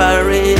Paris.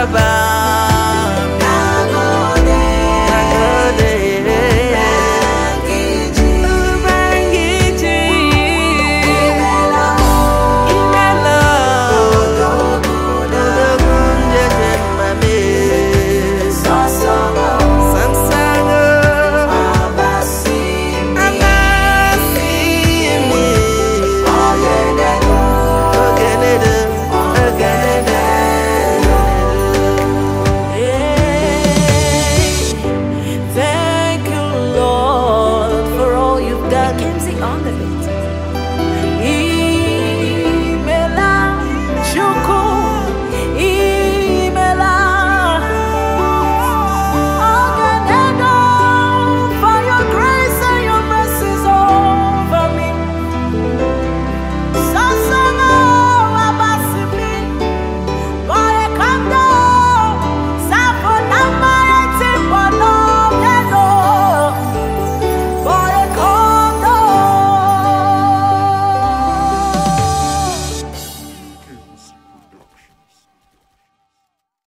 about Mackenzie on the beat.